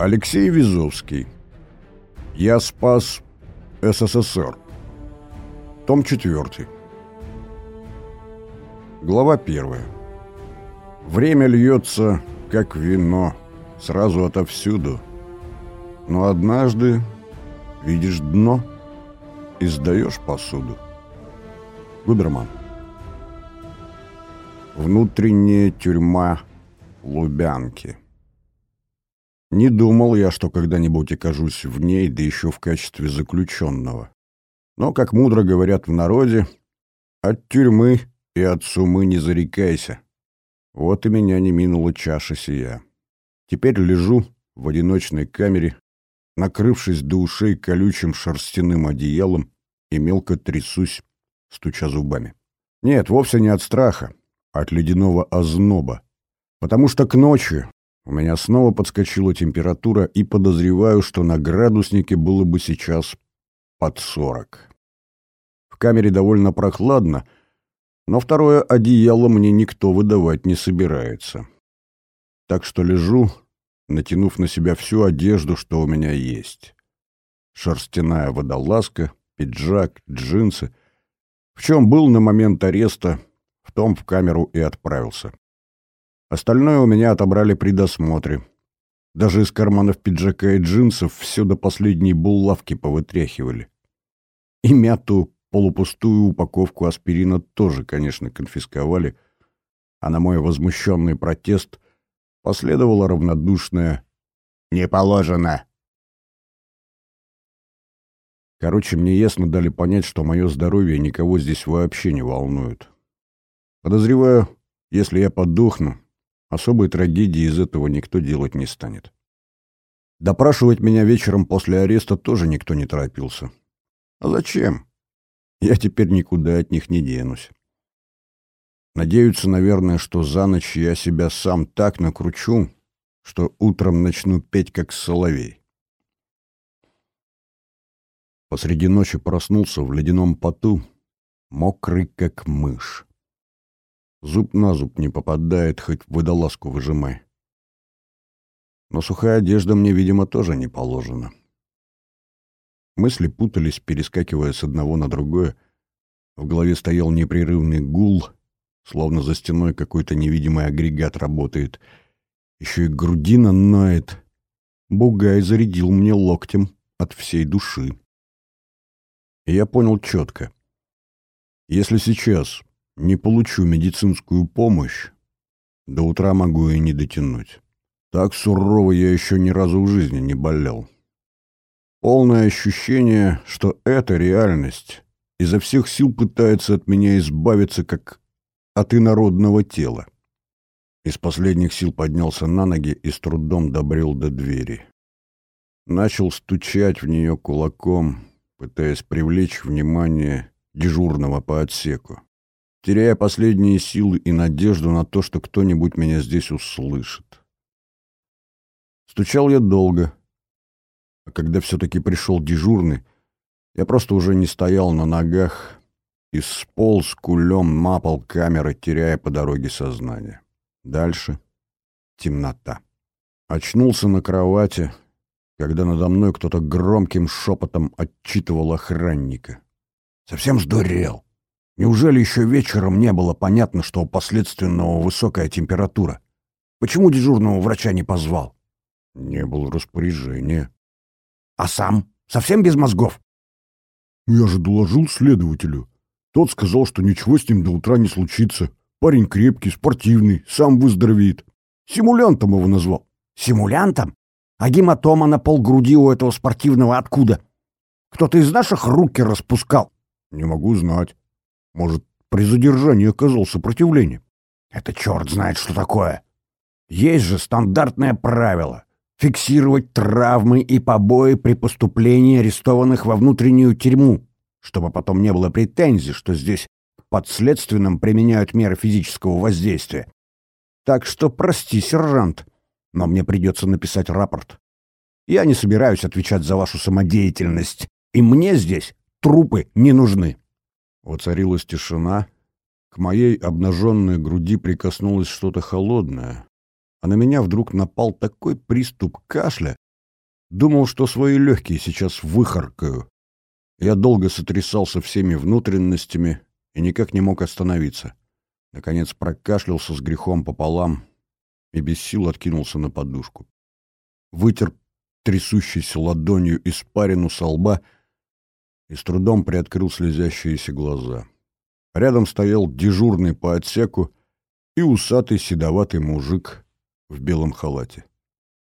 Алексей Визовский. Я спас СССР. Том 4. Глава 1. Время льется, как вино, сразу отовсюду. Но однажды видишь дно и сдаешь посуду. Губерман. Внутренняя тюрьма Лубянки. Не думал я, что когда-нибудь окажусь в ней, да еще в качестве заключенного. Но, как мудро говорят в народе, от тюрьмы и от сумы не зарекайся. Вот и меня не минула чаша сия. Теперь лежу в одиночной камере, накрывшись до ушей колючим шерстяным одеялом и мелко трясусь, стуча зубами. Нет, вовсе не от страха, а от ледяного озноба. Потому что к ночи у меня снова подскочила температура, и подозреваю, что на градуснике было бы сейчас под сорок. В камере довольно прохладно, но второе одеяло мне никто выдавать не собирается. Так что лежу, натянув на себя всю одежду, что у меня есть. Шерстяная водолазка, пиджак, джинсы. В чем был на момент ареста, в том в камеру и отправился. Остальное у меня отобрали при досмотре. Даже из карманов пиджака и джинсов все до последней булавки повытряхивали. И мятую, полупустую упаковку аспирина тоже, конечно, конфисковали, а на мой возмущенный протест последовало равнодушное «Не положено!». Короче, мне ясно дали понять, что мое здоровье никого здесь вообще не волнует. Подозреваю, если я подохну, Особой трагедии из этого никто делать не станет. Допрашивать меня вечером после ареста тоже никто не торопился. А зачем? Я теперь никуда от них не денусь. Надеются, наверное, что за ночь я себя сам так накручу, что утром начну петь, как соловей. Посреди ночи проснулся в ледяном поту, мокрый, как мышь. Зуб на зуб не попадает, хоть водолазку выжимай. Но сухая одежда мне, видимо, тоже не положена. Мысли путались, перескакивая с одного на другое. В голове стоял непрерывный гул, словно за стеной какой-то невидимый агрегат работает. Еще и грудина ноет. Бугай зарядил мне локтем от всей души. И я понял четко. Если сейчас не получу медицинскую помощь, до утра могу и не дотянуть. Так сурово я еще ни разу в жизни не болел. Полное ощущение, что эта реальность изо всех сил пытается от меня избавиться, как от инородного тела. Из последних сил поднялся на ноги и с трудом добрел до двери. Начал стучать в нее кулаком, пытаясь привлечь внимание дежурного по отсеку теряя последние силы и надежду на то, что кто-нибудь меня здесь услышит. Стучал я долго, а когда все-таки пришел дежурный, я просто уже не стоял на ногах и сполз кулем на пол камеры, теряя по дороге сознание. Дальше темнота. Очнулся на кровати, когда надо мной кто-то громким шепотом отчитывал охранника. «Совсем сдурел!» Неужели еще вечером не было понятно, что у последственного высокая температура? Почему дежурного врача не позвал? Не было распоряжения. А сам? Совсем без мозгов? Я же доложил следователю. Тот сказал, что ничего с ним до утра не случится. Парень крепкий, спортивный, сам выздоровеет. Симулянтом его назвал. Симулянтом? А гематома на полгруди у этого спортивного откуда? Кто-то из наших руки распускал? Не могу знать. Может, при задержании оказал сопротивление? Это черт знает, что такое. Есть же стандартное правило — фиксировать травмы и побои при поступлении арестованных во внутреннюю тюрьму, чтобы потом не было претензий, что здесь подследственным применяют меры физического воздействия. Так что прости, сержант, но мне придется написать рапорт. Я не собираюсь отвечать за вашу самодеятельность, и мне здесь трупы не нужны. Воцарилась тишина. К моей обнаженной груди прикоснулось что-то холодное, а на меня вдруг напал такой приступ кашля, Думал, что свои легкие сейчас выхаркаю. Я долго сотрясался всеми внутренностями и никак не мог остановиться. Наконец прокашлялся с грехом пополам и без сил откинулся на подушку. Вытер трясущейся ладонью испарину со лба и с трудом приоткрыл слезящиеся глаза. Рядом стоял дежурный по отсеку и усатый седоватый мужик в белом халате.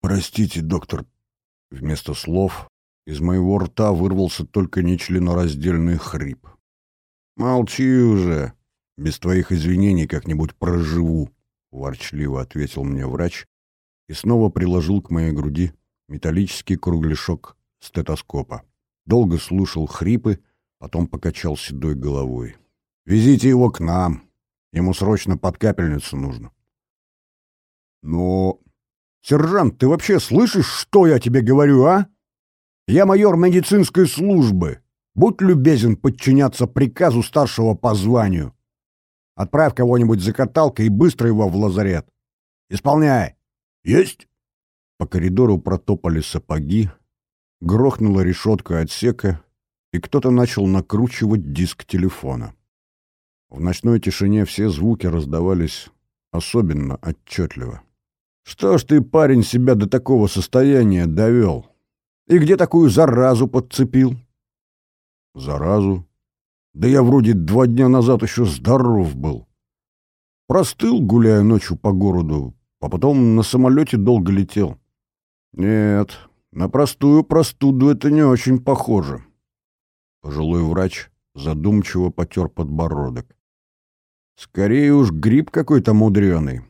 «Простите, доктор», вместо слов из моего рта вырвался только нечленораздельный хрип. «Молчи уже, без твоих извинений как-нибудь проживу», — ворчливо ответил мне врач и снова приложил к моей груди металлический кругляшок стетоскопа. Долго слушал хрипы, потом покачал седой головой. «Везите его к нам. Ему срочно под капельницу нужно». «Но... Сержант, ты вообще слышишь, что я тебе говорю, а? Я майор медицинской службы. Будь любезен подчиняться приказу старшего по званию. Отправь кого-нибудь за каталкой и быстро его в лазарет. Исполняй. Есть!» По коридору протопали сапоги, грохнула решетка отсека, и кто-то начал накручивать диск телефона. В ночной тишине все звуки раздавались особенно отчетливо. «Что ж ты, парень, себя до такого состояния довел? И где такую заразу подцепил?» «Заразу? Да я вроде два дня назад еще здоров был. Простыл, гуляя ночью по городу, а потом на самолете долго летел. Нет, на простую простуду это не очень похоже. Пожилой врач задумчиво потер подбородок. Скорее уж гриб какой-то мудреный.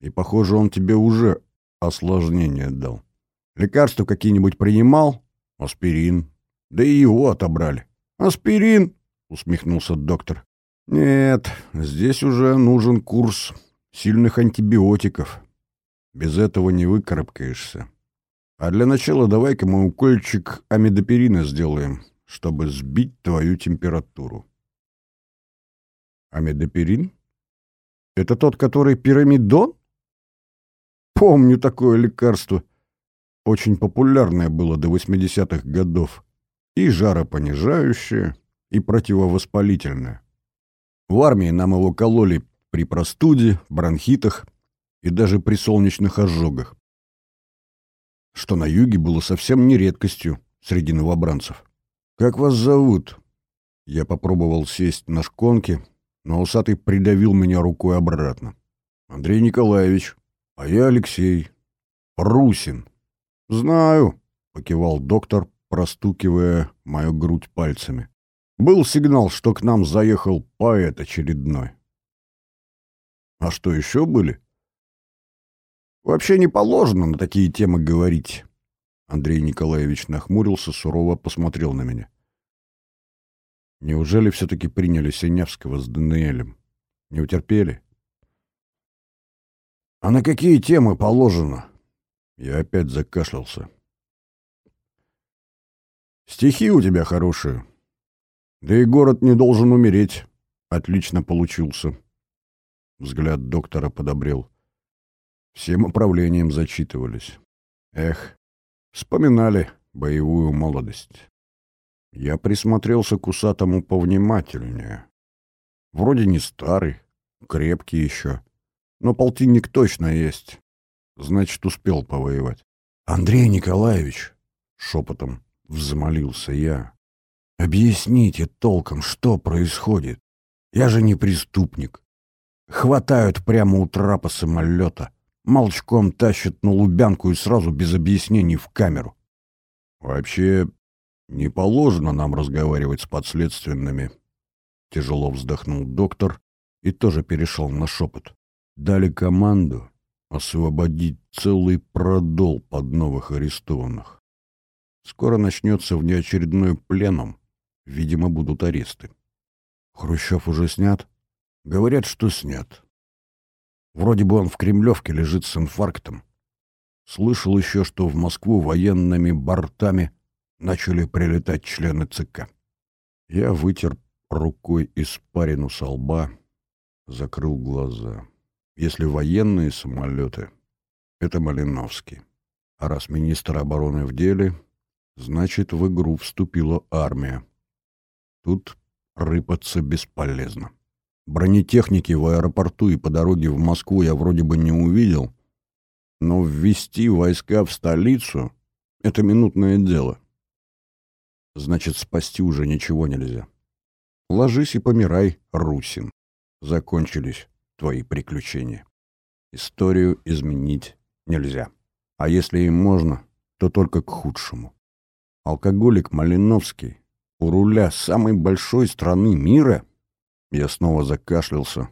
И, похоже, он тебе уже осложнение дал. Лекарства какие-нибудь принимал? Аспирин. Да и его отобрали. Аспирин? Усмехнулся доктор. Нет, здесь уже нужен курс сильных антибиотиков. Без этого не выкарабкаешься. А для начала давай-ка мы укольчик амидоперина сделаем, чтобы сбить твою температуру. Амидоперин? Это тот, который пирамидон? Помню такое лекарство. Очень популярное было до 80-х годов. И жаропонижающее, и противовоспалительное. В армии нам его кололи при простуде, бронхитах и даже при солнечных ожогах что на юге было совсем не редкостью среди новобранцев. «Как вас зовут?» Я попробовал сесть на шконке, но усатый придавил меня рукой обратно. «Андрей Николаевич, а я Алексей. Русин». «Знаю», — покивал доктор, простукивая мою грудь пальцами. «Был сигнал, что к нам заехал поэт очередной». «А что еще были?» Вообще не положено на такие темы говорить. Андрей Николаевич нахмурился, сурово посмотрел на меня. Неужели все-таки приняли Синявского с Даниэлем? Не утерпели? А на какие темы положено? Я опять закашлялся. Стихи у тебя хорошие. Да и город не должен умереть. Отлично получился. Взгляд доктора подобрел. Всем управлением зачитывались. Эх, вспоминали боевую молодость. Я присмотрелся к усатому повнимательнее. Вроде не старый, крепкий еще, но полтинник точно есть. Значит, успел повоевать. «Андрей Николаевич!» — шепотом взмолился я. «Объясните толком, что происходит. Я же не преступник. Хватают прямо у трапа самолета, молчком тащат на Лубянку и сразу без объяснений в камеру. Вообще, не положено нам разговаривать с подследственными. Тяжело вздохнул доктор и тоже перешел на шепот. Дали команду освободить целый продол под новых арестованных. Скоро начнется внеочередной пленум. Видимо, будут аресты. Хрущев уже снят? Говорят, что снят. Вроде бы он в Кремлевке лежит с инфарктом. Слышал еще, что в Москву военными бортами начали прилетать члены ЦК. Я вытер рукой испарину со лба, закрыл глаза. Если военные самолеты, это Малиновский. А раз министр обороны в деле, значит, в игру вступила армия. Тут рыпаться бесполезно. Бронетехники в аэропорту и по дороге в Москву я вроде бы не увидел, но ввести войска в столицу — это минутное дело. Значит, спасти уже ничего нельзя. Ложись и помирай, Русин. Закончились твои приключения. Историю изменить нельзя. А если им можно, то только к худшему. Алкоголик Малиновский у руля самой большой страны мира? Я снова закашлялся,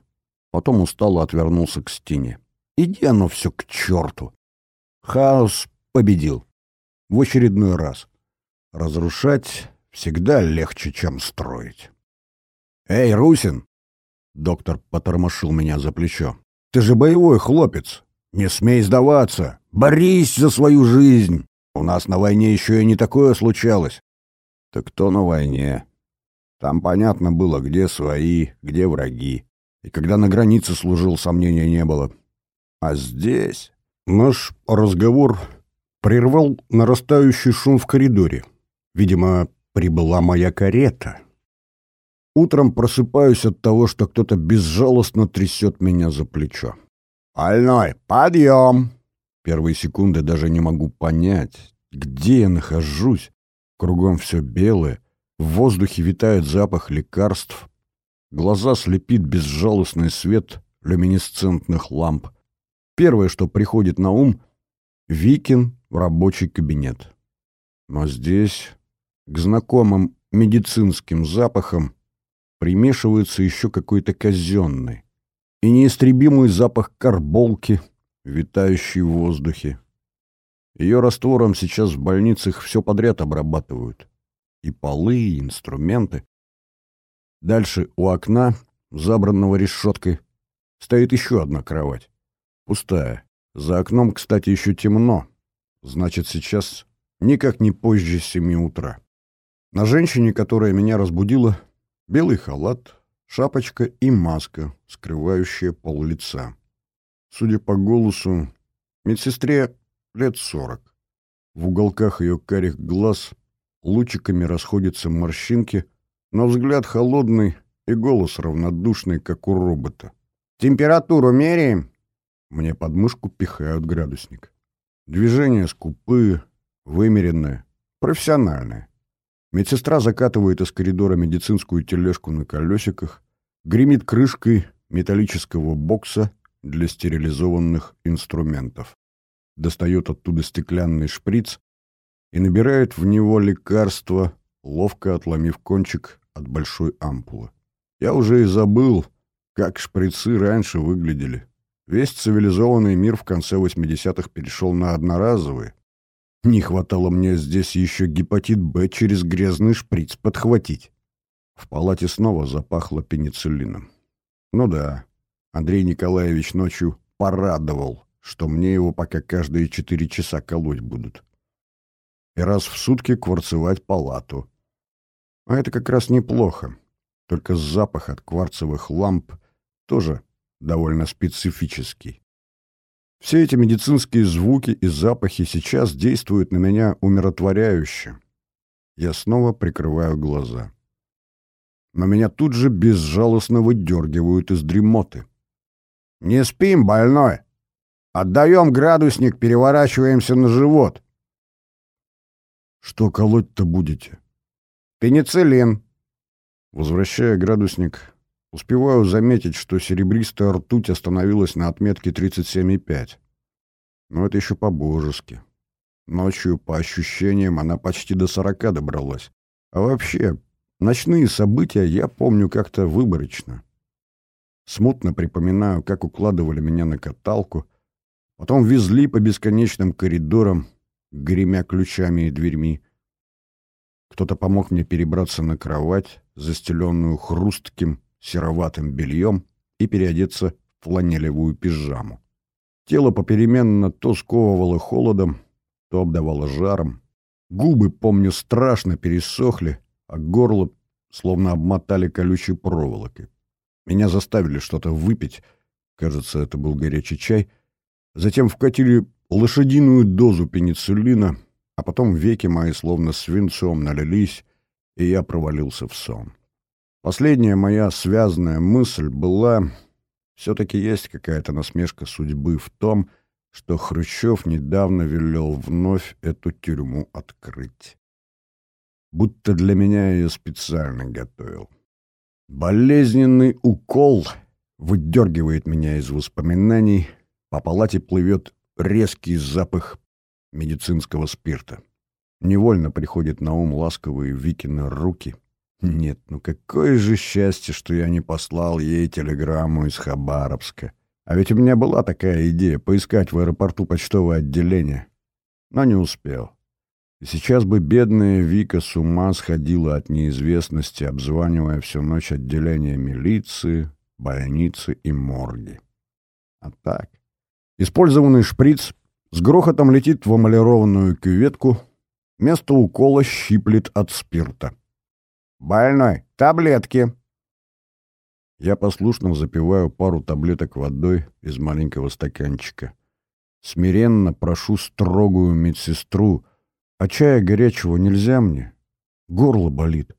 потом устало отвернулся к стене. Иди оно все к черту. Хаос победил. В очередной раз. Разрушать всегда легче, чем строить. «Эй, Русин!» Доктор потормошил меня за плечо. «Ты же боевой хлопец! Не смей сдаваться! Борись за свою жизнь! У нас на войне еще и не такое случалось!» «Так кто на войне?» Там понятно было, где свои, где враги. И когда на границе служил, сомнения не было. А здесь наш разговор прервал нарастающий шум в коридоре. Видимо, прибыла моя карета. Утром просыпаюсь от того, что кто-то безжалостно трясет меня за плечо. «Больной, подъем!» Первые секунды даже не могу понять, где я нахожусь. Кругом все белое, в воздухе витает запах лекарств, глаза слепит безжалостный свет люминесцентных ламп. Первое, что приходит на ум — Викин в рабочий кабинет. Но здесь к знакомым медицинским запахам примешивается еще какой-то казенный и неистребимый запах карболки, витающий в воздухе. Ее раствором сейчас в больницах все подряд обрабатывают. И полы, и инструменты. Дальше у окна, забранного решеткой, стоит еще одна кровать. Пустая. За окном, кстати, еще темно. Значит, сейчас никак не позже семи утра. На женщине, которая меня разбудила, белый халат, шапочка и маска, скрывающая пол лица. Судя по голосу, медсестре лет сорок. В уголках ее карих глаз лучиками расходятся морщинки, но взгляд холодный и голос равнодушный, как у робота. «Температуру меряем?» Мне под мышку пихают градусник. Движения скупые, вымеренные, профессиональные. Медсестра закатывает из коридора медицинскую тележку на колесиках, гремит крышкой металлического бокса для стерилизованных инструментов. Достает оттуда стеклянный шприц и набирает в него лекарство, ловко отломив кончик от большой ампулы. Я уже и забыл, как шприцы раньше выглядели. Весь цивилизованный мир в конце 80-х перешел на одноразовые, не хватало мне здесь еще гепатит Б через грязный шприц подхватить. В палате снова запахло пенициллином. Ну да, Андрей Николаевич ночью порадовал, что мне его пока каждые четыре часа колоть будут. И раз в сутки кварцевать палату. А это как раз неплохо. Только запах от кварцевых ламп тоже довольно специфический. Все эти медицинские звуки и запахи сейчас действуют на меня умиротворяюще. Я снова прикрываю глаза. Но меня тут же безжалостно выдергивают из дремоты. «Не спим, больной! Отдаем градусник, переворачиваемся на живот!» «Что колоть-то будете?» «Пенициллин!» Возвращая градусник, Успеваю заметить, что серебристая ртуть остановилась на отметке 37,5. Но это еще по-божески. Ночью, по ощущениям, она почти до 40 добралась. А вообще, ночные события я помню как-то выборочно. Смутно припоминаю, как укладывали меня на каталку, потом везли по бесконечным коридорам, гремя ключами и дверьми. Кто-то помог мне перебраться на кровать, застеленную хрустким, сероватым бельем и переодеться в фланелевую пижаму. Тело попеременно то сковывало холодом, то обдавало жаром. Губы, помню, страшно пересохли, а горло словно обмотали колючей проволокой. Меня заставили что-то выпить, кажется, это был горячий чай, затем вкатили лошадиную дозу пенициллина, а потом веки мои словно свинцом налились, и я провалился в сон. Последняя моя связанная мысль была, все-таки есть какая-то насмешка судьбы в том, что Хрущев недавно велел вновь эту тюрьму открыть. Будто для меня ее специально готовил. Болезненный укол выдергивает меня из воспоминаний, по палате плывет резкий запах медицинского спирта. Невольно приходит на ум ласковые Викины руки. Нет, ну какое же счастье, что я не послал ей телеграмму из Хабаровска. А ведь у меня была такая идея — поискать в аэропорту почтовое отделение. Но не успел. И сейчас бы бедная Вика с ума сходила от неизвестности, обзванивая всю ночь отделение милиции, больницы и морги. А так... Использованный шприц с грохотом летит в эмалированную кюветку, место укола щиплет от спирта. «Больной! Таблетки!» Я послушно запиваю пару таблеток водой из маленького стаканчика. Смиренно прошу строгую медсестру, а чая горячего нельзя мне. Горло болит.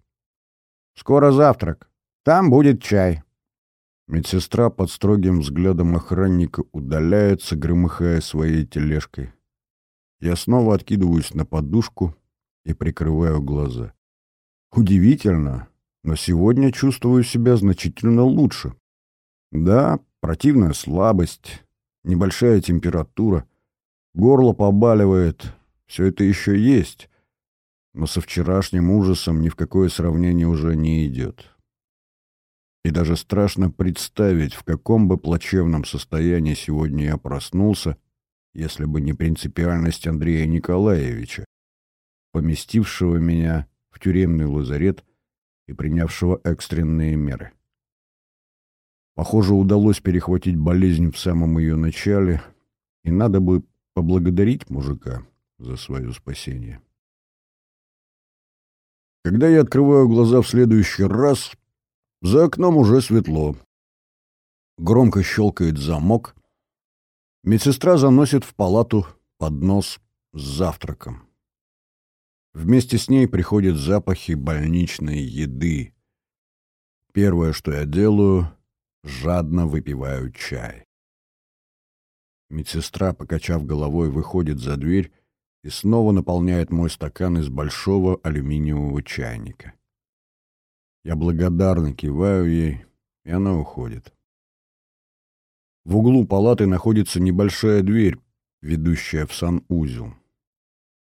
«Скоро завтрак. Там будет чай», Медсестра под строгим взглядом охранника удаляется, громыхая своей тележкой. Я снова откидываюсь на подушку и прикрываю глаза. Удивительно, но сегодня чувствую себя значительно лучше. Да, противная слабость, небольшая температура, горло побаливает, все это еще есть, но со вчерашним ужасом ни в какое сравнение уже не идет. И даже страшно представить, в каком бы плачевном состоянии сегодня я проснулся, если бы не принципиальность Андрея Николаевича, поместившего меня в тюремный лазарет и принявшего экстренные меры. Похоже, удалось перехватить болезнь в самом ее начале, и надо бы поблагодарить мужика за свое спасение. Когда я открываю глаза в следующий раз, за окном уже светло. Громко щелкает замок. Медсестра заносит в палату поднос с завтраком. Вместе с ней приходят запахи больничной еды. Первое, что я делаю, жадно выпиваю чай. Медсестра, покачав головой, выходит за дверь и снова наполняет мой стакан из большого алюминиевого чайника. Я благодарно киваю ей, и она уходит. В углу палаты находится небольшая дверь, ведущая в санузел.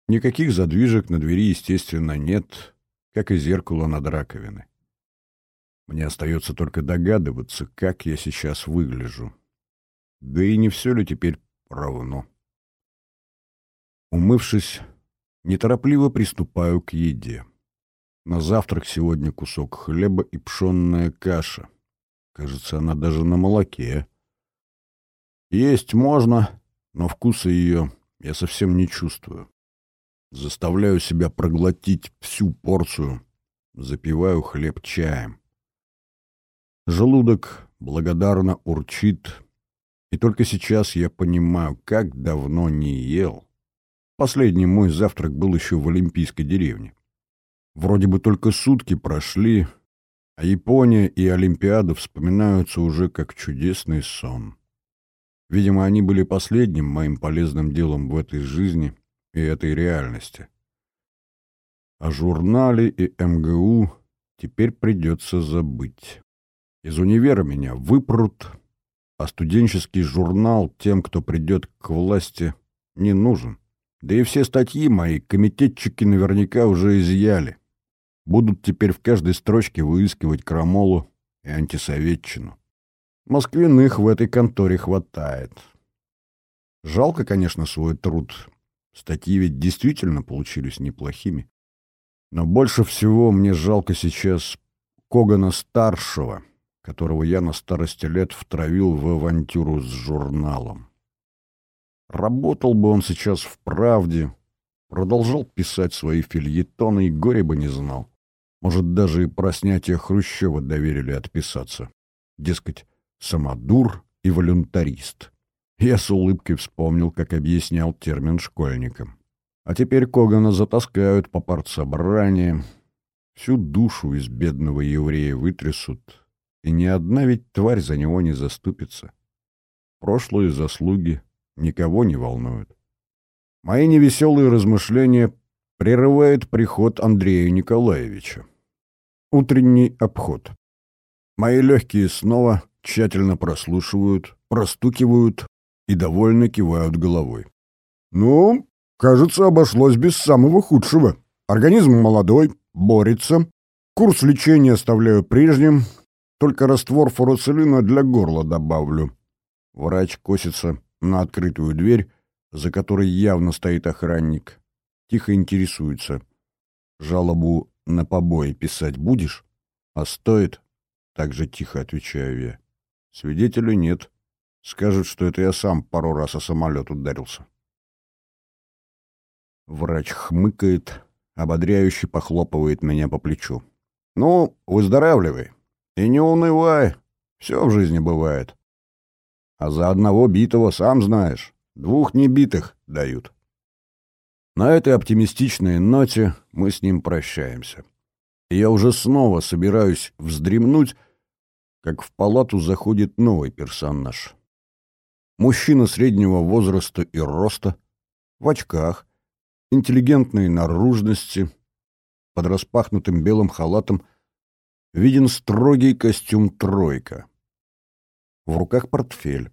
Никаких задвижек на двери, естественно, нет, как и зеркало над раковиной. Мне остается только догадываться, как я сейчас выгляжу. Да и не все ли теперь равно. Умывшись, неторопливо приступаю к еде. На завтрак сегодня кусок хлеба и пшенная каша. Кажется, она даже на молоке. Есть можно, но вкуса ее я совсем не чувствую. Заставляю себя проглотить всю порцию, запиваю хлеб чаем. Желудок благодарно урчит, и только сейчас я понимаю, как давно не ел. Последний мой завтрак был еще в Олимпийской деревне. Вроде бы только сутки прошли, а Япония и Олимпиада вспоминаются уже как чудесный сон. Видимо, они были последним моим полезным делом в этой жизни и этой реальности. О журнале и МГУ теперь придется забыть. Из универа меня выпрут, а студенческий журнал тем, кто придет к власти, не нужен. Да и все статьи мои комитетчики наверняка уже изъяли будут теперь в каждой строчке выискивать крамолу и антисоветчину. Москвиных в этой конторе хватает. Жалко, конечно, свой труд. Статьи ведь действительно получились неплохими. Но больше всего мне жалко сейчас Когана-старшего, которого я на старости лет втравил в авантюру с журналом. Работал бы он сейчас в «Правде», продолжал писать свои фильетоны и горе бы не знал. Может, даже и про снятие Хрущева доверили отписаться. Дескать, самодур и волюнтарист. Я с улыбкой вспомнил, как объяснял термин школьникам. А теперь Когана затаскают по партсобраниям, всю душу из бедного еврея вытрясут, и ни одна ведь тварь за него не заступится. Прошлые заслуги никого не волнуют. Мои невеселые размышления прерывает приход Андрея Николаевича. Утренний обход. Мои легкие снова тщательно прослушивают, простукивают и довольно кивают головой. «Ну, кажется, обошлось без самого худшего. Организм молодой, борется. Курс лечения оставляю прежним, только раствор фуруцилина для горла добавлю». Врач косится на открытую дверь, за которой явно стоит охранник. Тихо интересуется. «Жалобу на побои писать будешь?» «А стоит?» — так же тихо отвечаю я. «Свидетелей нет. Скажут, что это я сам пару раз о самолет ударился». Врач хмыкает, ободряюще похлопывает меня по плечу. «Ну, выздоравливай. И не унывай. Все в жизни бывает. А за одного битого, сам знаешь, двух небитых дают». На этой оптимистичной ноте мы с ним прощаемся. Я уже снова собираюсь вздремнуть, как в палату заходит новый персонаж. Мужчина среднего возраста и роста, в очках, интеллигентной наружности, под распахнутым белым халатом виден строгий костюм «тройка». В руках портфель.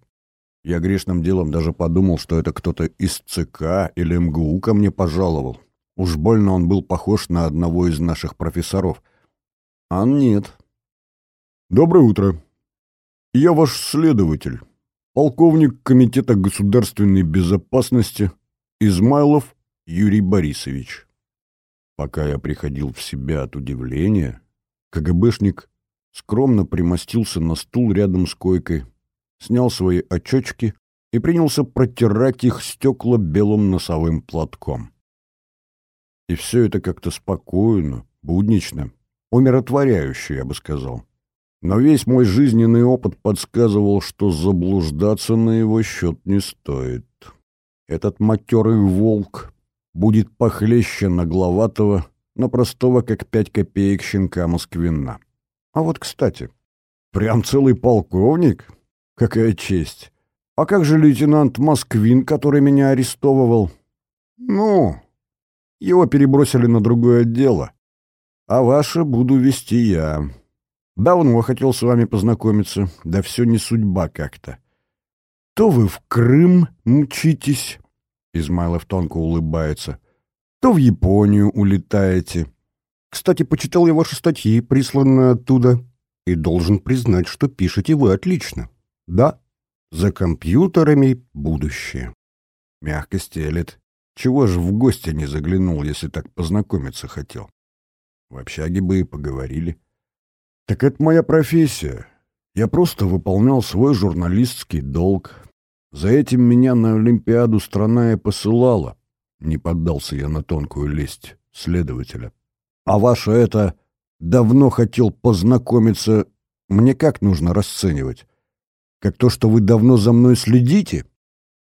Я грешным делом даже подумал, что это кто-то из ЦК или МГУ ко мне пожаловал. Уж больно он был похож на одного из наших профессоров. А нет. Доброе утро. Я ваш следователь, полковник Комитета государственной безопасности Измайлов Юрий Борисович. Пока я приходил в себя от удивления, КГБшник скромно примостился на стул рядом с койкой, снял свои очечки и принялся протирать их стекла белым носовым платком. И все это как-то спокойно, буднично, умиротворяюще, я бы сказал. Но весь мой жизненный опыт подсказывал, что заблуждаться на его счет не стоит. Этот матерый волк будет похлеще нагловатого, но простого, как пять копеек щенка Москвина. А вот, кстати, прям целый полковник — Какая честь! А как же лейтенант Москвин, который меня арестовывал? Ну, его перебросили на другое дело. А ваше буду вести я. Давно хотел с вами познакомиться, да все не судьба как-то. То вы в Крым мчитесь, Измайлов тонко улыбается, то в Японию улетаете. Кстати, почитал я ваши статьи, присланные оттуда, и должен признать, что пишете вы отлично. Да, за компьютерами будущее. Мягко стелет. Чего ж в гости не заглянул, если так познакомиться хотел? В общаге бы и поговорили. Так это моя профессия. Я просто выполнял свой журналистский долг. За этим меня на Олимпиаду страна и посылала. Не поддался я на тонкую лесть следователя. А ваше это давно хотел познакомиться, мне как нужно расценивать? Как то, что вы давно за мной следите.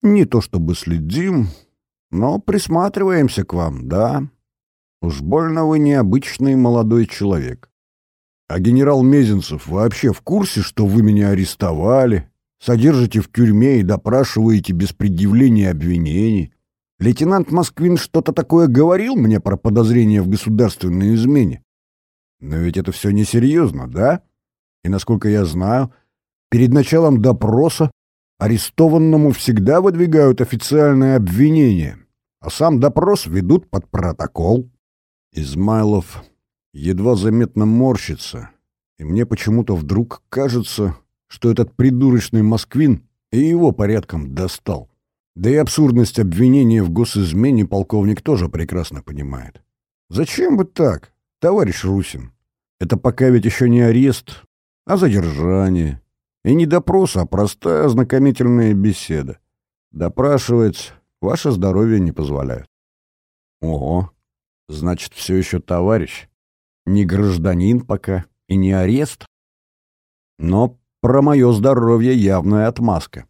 Не то чтобы следим, но присматриваемся к вам, да. Уж больно вы необычный молодой человек. А генерал Мезенцев вообще в курсе, что вы меня арестовали, содержите в тюрьме и допрашиваете без предъявления обвинений? Лейтенант Москвин что-то такое говорил мне про подозрение в государственной измене? Но ведь это все несерьезно, да? И, насколько я знаю, Перед началом допроса арестованному всегда выдвигают официальное обвинение, а сам допрос ведут под протокол. Измайлов едва заметно морщится, и мне почему-то вдруг кажется, что этот придурочный москвин и его порядком достал. Да и абсурдность обвинения в госизмене полковник тоже прекрасно понимает. Зачем бы так, товарищ Русин? Это пока ведь еще не арест, а задержание. И не допрос, а простая ознакомительная беседа. Допрашивать ваше здоровье не позволяет. Ого, значит, все еще товарищ. Не гражданин пока и не арест. Но про мое здоровье явная отмазка.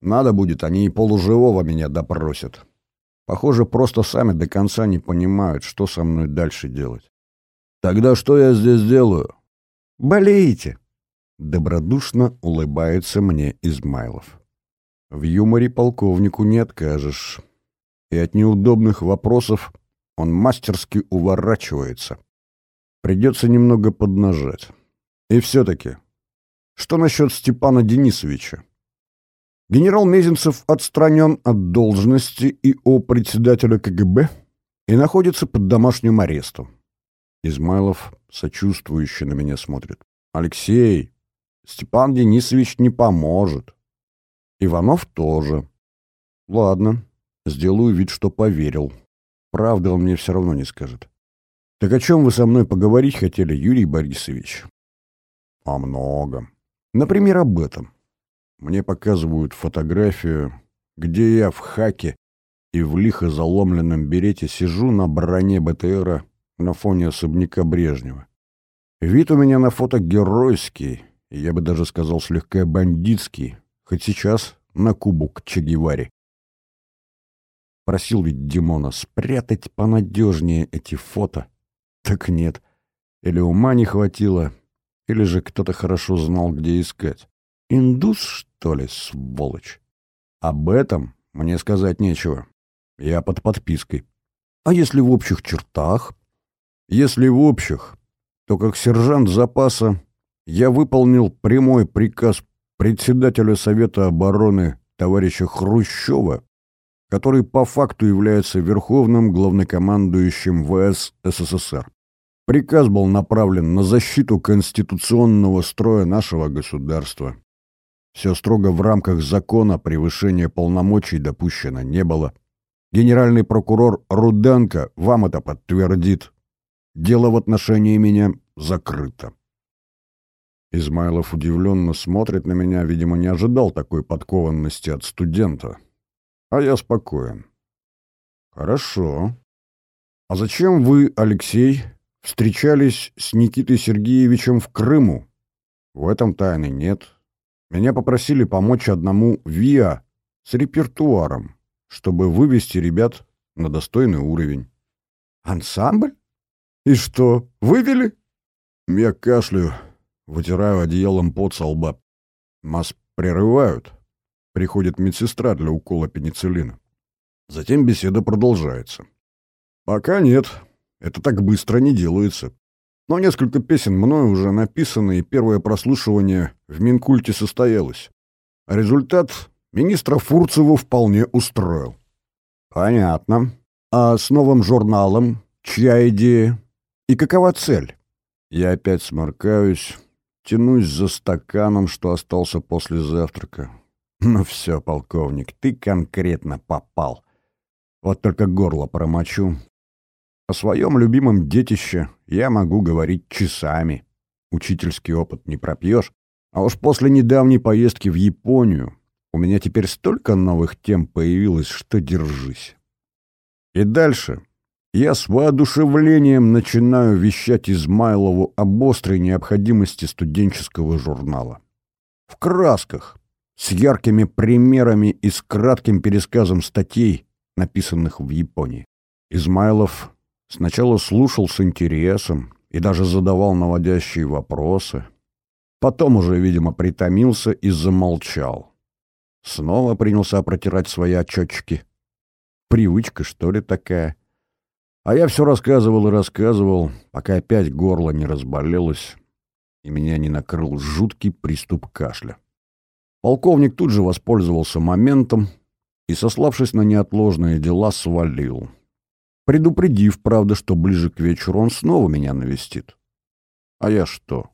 Надо будет, они и полуживого меня допросят. Похоже, просто сами до конца не понимают, что со мной дальше делать. Тогда что я здесь делаю? Болеете. Добродушно улыбается мне Измайлов. В юморе полковнику не откажешь. И от неудобных вопросов он мастерски уворачивается. Придется немного поднажать. И все-таки, что насчет Степана Денисовича? Генерал Мезенцев отстранен от должности ИО председателя КГБ и находится под домашним арестом. Измайлов сочувствующе на меня смотрит. «Алексей, Степан Денисович не поможет. Иванов тоже. Ладно, сделаю вид, что поверил. Правда он мне все равно не скажет. Так о чем вы со мной поговорить хотели, Юрий Борисович?» «О многом. Например, об этом». Мне показывают фотографию, где я в хаке и в лихо заломленном берете сижу на броне БТРа на фоне особняка Брежнева. Вид у меня на фото геройский, я бы даже сказал слегка бандитский, хоть сейчас на кубу к Че Геваре. Просил ведь Димона спрятать понадежнее эти фото. Так нет. Или ума не хватило, или же кто-то хорошо знал, где искать. Индус, что ли, сволочь? Об этом мне сказать нечего. Я под подпиской. А если в общих чертах? Если в общих, то как сержант запаса я выполнил прямой приказ председателя Совета обороны товарища Хрущева, который по факту является верховным главнокомандующим ВС СССР. Приказ был направлен на защиту конституционного строя нашего государства. Все строго в рамках закона, превышения полномочий допущено не было. Генеральный прокурор Руденко вам это подтвердит. Дело в отношении меня закрыто. Измайлов удивленно смотрит на меня, видимо, не ожидал такой подкованности от студента. А я спокоен. Хорошо. А зачем вы, Алексей, встречались с Никитой Сергеевичем в Крыму? В этом тайны нет. Меня попросили помочь одному ВИА с репертуаром, чтобы вывести ребят на достойный уровень. Ансамбль? И что, вывели? Я кашляю, вытираю одеялом пот со лба. Нас прерывают. Приходит медсестра для укола пенициллина. Затем беседа продолжается. Пока нет. Это так быстро не делается. Но несколько песен мною уже написаны, и первое прослушивание в Минкульте состоялось. А результат министра Фурцеву вполне устроил. Понятно. А с новым журналом чья идея? И какова цель? Я опять сморкаюсь, тянусь за стаканом, что остался после завтрака. Ну все, полковник, ты конкретно попал. Вот только горло промочу, о своем любимом детище я могу говорить часами. Учительский опыт не пропьешь. А уж после недавней поездки в Японию у меня теперь столько новых тем появилось, что держись. И дальше я с воодушевлением начинаю вещать Измайлову об острой необходимости студенческого журнала. В красках, с яркими примерами и с кратким пересказом статей, написанных в Японии. Измайлов Сначала слушал с интересом и даже задавал наводящие вопросы. Потом уже, видимо, притомился и замолчал. Снова принялся протирать свои отчетчики. Привычка, что ли, такая? А я все рассказывал и рассказывал, пока опять горло не разболелось, и меня не накрыл жуткий приступ кашля. Полковник тут же воспользовался моментом и, сославшись на неотложные дела, свалил предупредив, правда, что ближе к вечеру он снова меня навестит. А я что?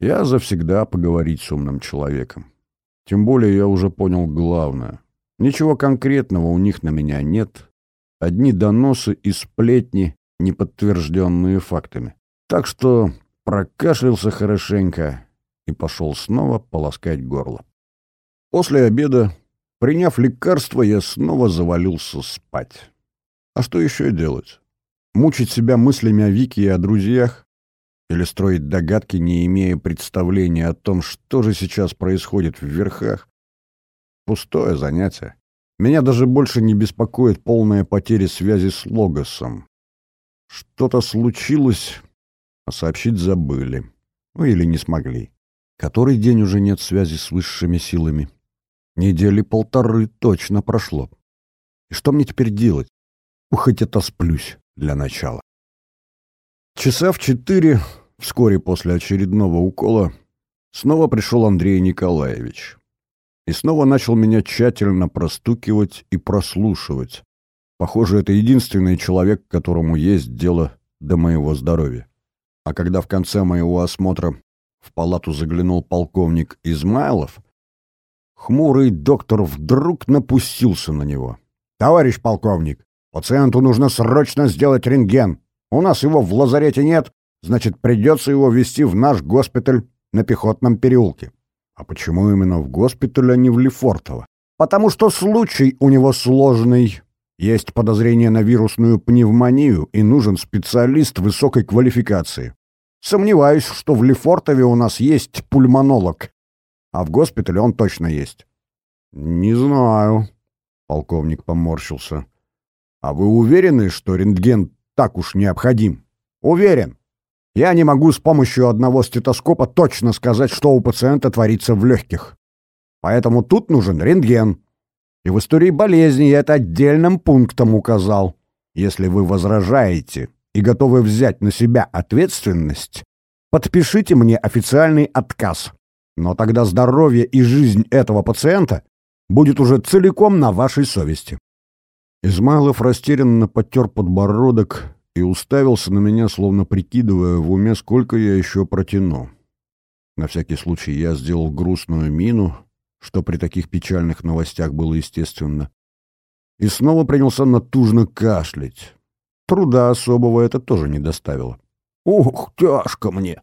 Я завсегда поговорить с умным человеком. Тем более я уже понял главное. Ничего конкретного у них на меня нет. Одни доносы и сплетни, не подтвержденные фактами. Так что прокашлялся хорошенько и пошел снова полоскать горло. После обеда, приняв лекарство, я снова завалился спать. А что еще делать? Мучить себя мыслями о Вике и о друзьях? Или строить догадки, не имея представления о том, что же сейчас происходит в верхах? Пустое занятие. Меня даже больше не беспокоит полная потеря связи с Логосом. Что-то случилось, а сообщить забыли. Ну или не смогли. Который день уже нет связи с высшими силами. Недели полторы точно прошло. И что мне теперь делать? Ну, хоть это сплюсь для начала. Часа в четыре, вскоре после очередного укола, снова пришел Андрей Николаевич. И снова начал меня тщательно простукивать и прослушивать. Похоже, это единственный человек, которому есть дело до моего здоровья. А когда в конце моего осмотра в палату заглянул полковник Измайлов, хмурый доктор вдруг напустился на него. «Товарищ полковник, пациенту нужно срочно сделать рентген. У нас его в лазарете нет, значит, придется его везти в наш госпиталь на Пехотном переулке». «А почему именно в госпиталь, а не в Лефортово?» «Потому что случай у него сложный. Есть подозрение на вирусную пневмонию, и нужен специалист высокой квалификации. Сомневаюсь, что в Лефортове у нас есть пульмонолог. А в госпитале он точно есть. Не знаю, полковник поморщился. А вы уверены, что рентген так уж необходим? Уверен. Я не могу с помощью одного стетоскопа точно сказать, что у пациента творится в легких. Поэтому тут нужен рентген. И в истории болезни я это отдельным пунктом указал. Если вы возражаете, и готовы взять на себя ответственность, подпишите мне официальный отказ. Но тогда здоровье и жизнь этого пациента будет уже целиком на вашей совести. Измайлов растерянно потер подбородок и уставился на меня, словно прикидывая в уме, сколько я еще протяну. На всякий случай я сделал грустную мину, что при таких печальных новостях было естественно, и снова принялся натужно кашлять. Труда особого это тоже не доставило. «Ух, тяжко мне!»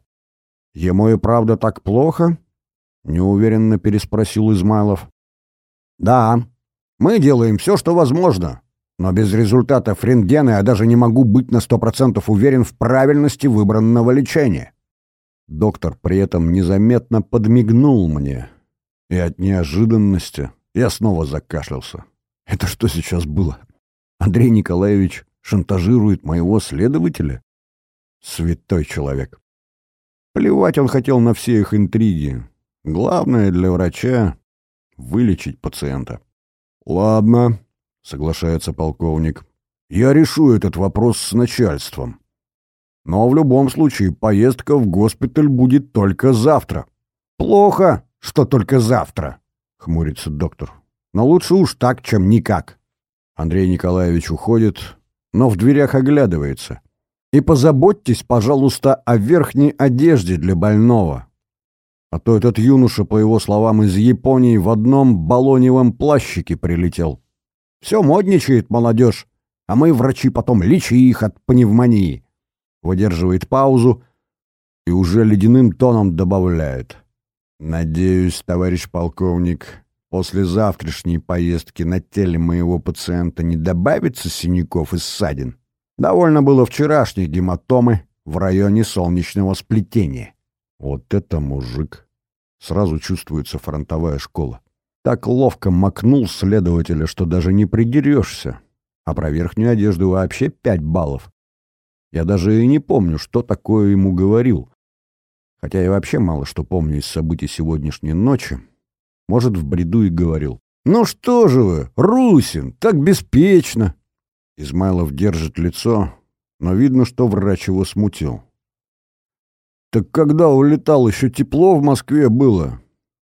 «Ему и правда так плохо?» — неуверенно переспросил Измайлов. «Да, мы делаем все, что возможно, но без результатов рентгена я даже не могу быть на сто процентов уверен в правильности выбранного лечения». Доктор при этом незаметно подмигнул мне, и от неожиданности я снова закашлялся. Это что сейчас было? Андрей Николаевич шантажирует моего следователя? Святой человек. Плевать он хотел на все их интриги. Главное для врача — вылечить пациента. «Ладно», — соглашается полковник, — «я решу этот вопрос с начальством. Но в любом случае поездка в госпиталь будет только завтра». «Плохо, что только завтра», — хмурится доктор. «Но лучше уж так, чем никак». Андрей Николаевич уходит, но в дверях оглядывается. И позаботьтесь, пожалуйста, о верхней одежде для больного. А то этот юноша, по его словам, из Японии в одном баллоневом плащике прилетел. Все модничает молодежь, а мы, врачи, потом лечи их от пневмонии. Выдерживает паузу и уже ледяным тоном добавляет. Надеюсь, товарищ полковник, После завтрашней поездки на теле моего пациента не добавится синяков и ссадин. Довольно было вчерашней гематомы в районе солнечного сплетения. Вот это мужик! Сразу чувствуется фронтовая школа. Так ловко макнул следователя, что даже не придерешься. А про верхнюю одежду вообще пять баллов. Я даже и не помню, что такое ему говорил. Хотя я вообще мало что помню из событий сегодняшней ночи, может, в бреду и говорил. «Ну что же вы, Русин, так беспечно!» Измайлов держит лицо, но видно, что врач его смутил. «Так когда улетал, еще тепло в Москве было.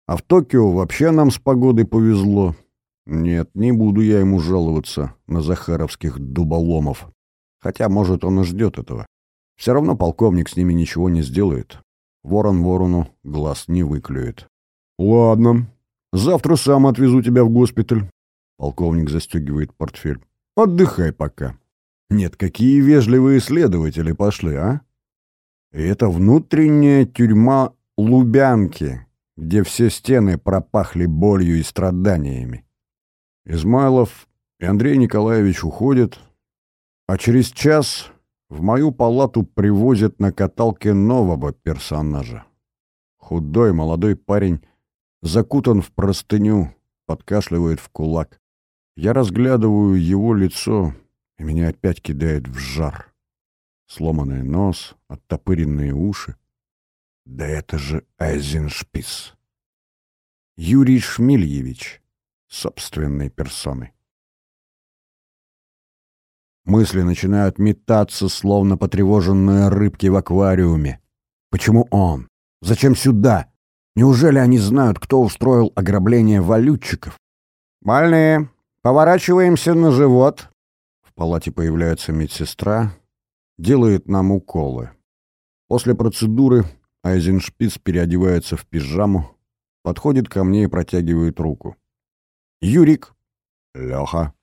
А в Токио вообще нам с погодой повезло. Нет, не буду я ему жаловаться на захаровских дуболомов. Хотя, может, он и ждет этого. Все равно полковник с ними ничего не сделает. Ворон ворону глаз не выклюет. «Ладно», Завтра сам отвезу тебя в госпиталь. Полковник застегивает портфель. Отдыхай пока. Нет, какие вежливые следователи пошли, а? И это внутренняя тюрьма Лубянки, где все стены пропахли болью и страданиями. Измайлов и Андрей Николаевич уходят, а через час в мою палату привозят на каталке нового персонажа. Худой молодой парень закутан в простыню, подкашливает в кулак. Я разглядываю его лицо, и меня опять кидает в жар. Сломанный нос, оттопыренные уши. Да это же Айзеншпис. Юрий Шмильевич, собственной персоной. Мысли начинают метаться, словно потревоженные рыбки в аквариуме. Почему он? Зачем сюда? Неужели они знают, кто устроил ограбление валютчиков? «Больные, поворачиваемся на живот». В палате появляется медсестра, делает нам уколы. После процедуры Айзеншпиц переодевается в пижаму, подходит ко мне и протягивает руку. «Юрик!» «Леха!»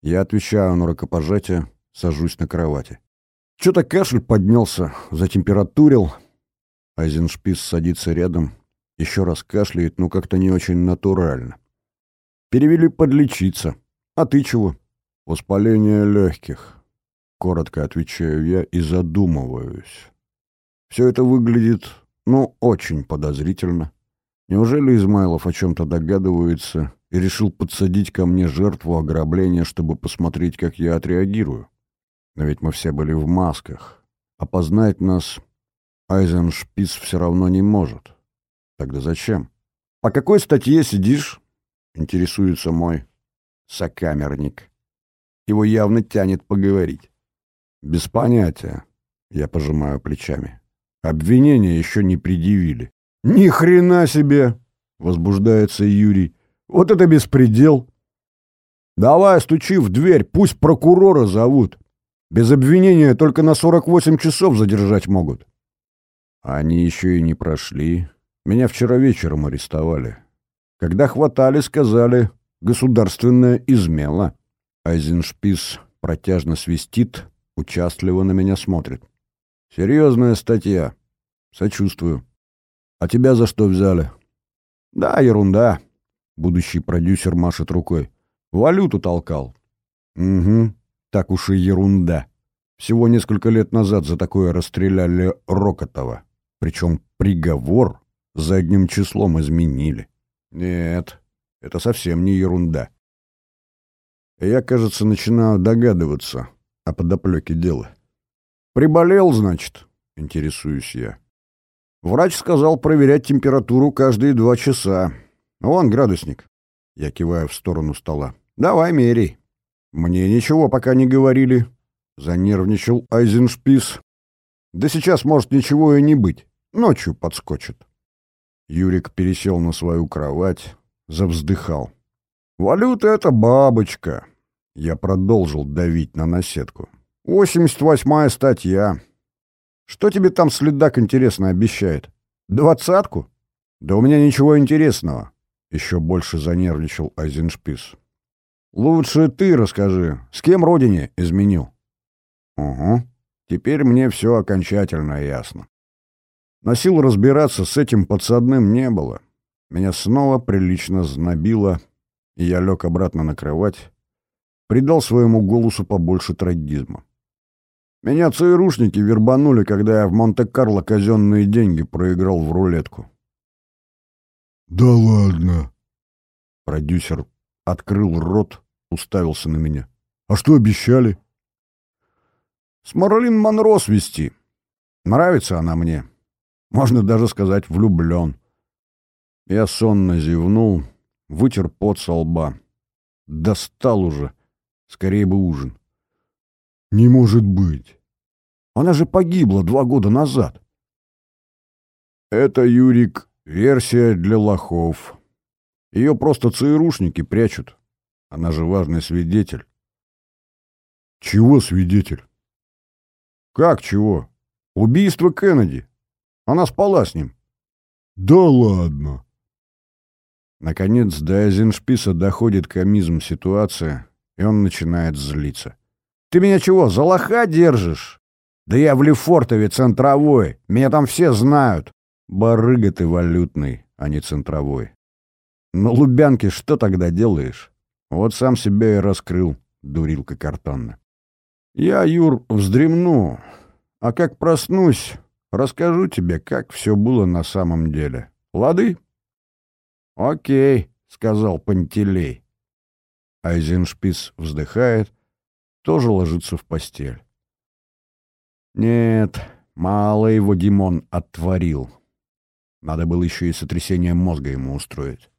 Я отвечаю на рукопожатие, сажусь на кровати. Что-то кашель поднялся, затемпературил. Айзеншпис садится рядом, еще раз кашляет, но как-то не очень натурально. Перевели подлечиться. А ты чего? Воспаление легких. Коротко отвечаю я и задумываюсь. Все это выглядит, ну, очень подозрительно. Неужели Измайлов о чем-то догадывается и решил подсадить ко мне жертву ограбления, чтобы посмотреть, как я отреагирую? Но ведь мы все были в масках. Опознать нас Айзеншпиц все равно не может. Тогда зачем? По какой статье сидишь? Интересуется мой сокамерник. Его явно тянет поговорить. Без понятия. Я пожимаю плечами. Обвинения еще не предъявили. Ни хрена себе! Возбуждается Юрий. Вот это беспредел! Давай, стучи в дверь, пусть прокурора зовут. Без обвинения только на 48 часов задержать могут. Они еще и не прошли. Меня вчера вечером арестовали. Когда хватали, сказали, государственная измена. Айзеншпис протяжно свистит, участливо на меня смотрит. Серьезная статья. Сочувствую. А тебя за что взяли? Да, ерунда. Будущий продюсер машет рукой. Валюту толкал. Угу, так уж и ерунда. Всего несколько лет назад за такое расстреляли Рокотова. Причем приговор задним числом изменили. Нет, это совсем не ерунда. Я, кажется, начинаю догадываться о подоплеке дела. «Приболел, значит?» — интересуюсь я. Врач сказал проверять температуру каждые два часа. Вон градусник. Я киваю в сторону стола. «Давай мерей». «Мне ничего пока не говорили», — занервничал Айзеншпис. «Да сейчас может ничего и не быть. Ночью подскочит». Юрик пересел на свою кровать, завздыхал. «Валюта — это бабочка!» Я продолжил давить на наседку. «Восемьдесят восьмая статья. Что тебе там следак интересно обещает? Двадцатку? Да у меня ничего интересного!» Еще больше занервничал Айзеншпис. «Лучше ты расскажи, с кем родине изменил?» «Угу. Теперь мне все окончательно ясно. Но сил разбираться с этим подсадным не было. Меня снова прилично знобило, и я лег обратно на кровать, придал своему голосу побольше трагизма. Меня ЦРУшники вербанули, когда я в Монте-Карло казенные деньги проиграл в рулетку. «Да ладно!» Продюсер открыл рот, уставился на меня. «А что обещали?» «С Марлин Монро свести. Нравится она мне. Можно даже сказать, влюблен. Я сонно зевнул, вытер пот со лба. Достал уже. Скорее бы ужин. Не может быть. Она же погибла два года назад. Это, Юрик, версия для лохов. Ее просто ЦРУшники прячут. Она же важный свидетель. Чего свидетель? Как чего? Убийство Кеннеди. Она спала с ним. Да ладно. Наконец до Эйзеншписа доходит комизм ситуация, и он начинает злиться. «Ты меня чего, за лоха держишь? Да я в Лефортове центровой, меня там все знают. Барыга ты валютный, а не центровой. На Лубянке что тогда делаешь? Вот сам себя и раскрыл, дурилка картонна. Я, Юр, вздремну, а как проснусь, Расскажу тебе, как все было на самом деле. Лады? Окей, сказал Пантелей. Айзеншпис вздыхает, тоже ложится в постель. Нет, мало его Димон оттворил. Надо было еще и сотрясение мозга ему устроить.